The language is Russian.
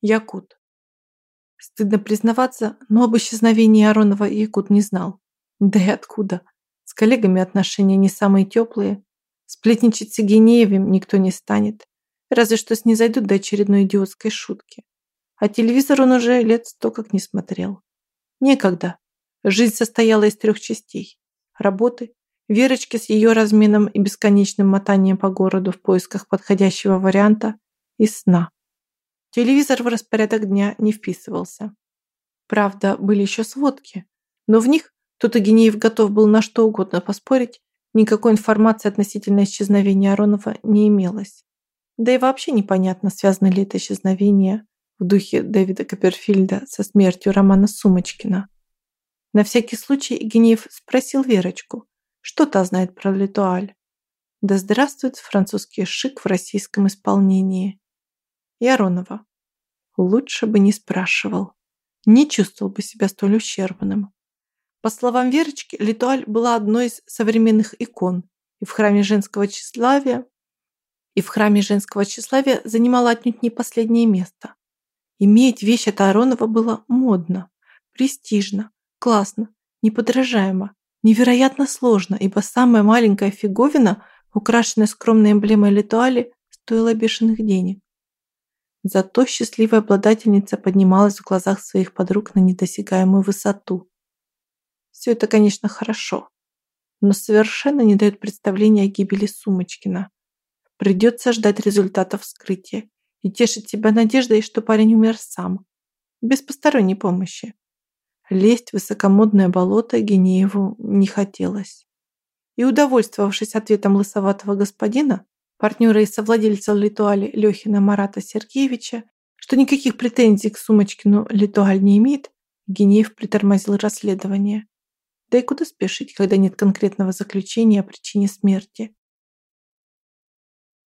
Якут. Стыдно признаваться, но об исчезновении Аронова Якут не знал. Да и откуда? С коллегами отношения не самые теплые. Сплетничать с Игенеевым никто не станет. Разве что снизойдут до очередной идиотской шутки. А телевизор он уже лет сто как не смотрел. Некогда. Жизнь состояла из трех частей. Работы, Верочки с ее разменом и бесконечным мотанием по городу в поисках подходящего варианта и сна. Телевизор в распорядок дня не вписывался. Правда, были еще сводки, но в них тут Агинеев готов был на что угодно поспорить, никакой информации относительно исчезновения Аронова не имелось. Да и вообще непонятно, связано ли это исчезновение в духе Дэвида Копперфильда со смертью Романа Сумочкина. На всякий случай Генеев спросил Верочку, что та знает про Литуаль. Да здравствует французский шик в российском исполнении. И Аронова. Лучше бы не спрашивал. Не чувствовал бы себя столь ущербным. По словам Верочки, Литуаль была одной из современных икон, и в храме женского тщеславия и в храме женского тщеславия занимала отнюдь не последнее место. Иметь вещь от Аронова было модно, престижно, классно, неподражаемо, невероятно сложно, ибо самая маленькая фиговина, украшенная скромной эмблемой Литуали, стоила бешеных денег. Зато счастливая обладательница поднималась в глазах своих подруг на недосягаемую высоту. Все это, конечно, хорошо, но совершенно не дает представления о гибели Сумочкина. Придется ждать результатов вскрытия и тешить себя надеждой, что парень умер сам, без посторонней помощи. Лезть в высокомодное болото Генееву не хотелось. И удовольствовавшись ответом лысоватого господина, партнера и совладельца Литуали Лехина Марата Сергеевича, что никаких претензий к Сумочкину Литуаль не имеет, Генеев притормозил расследование. Да и куда спешить, когда нет конкретного заключения о причине смерти?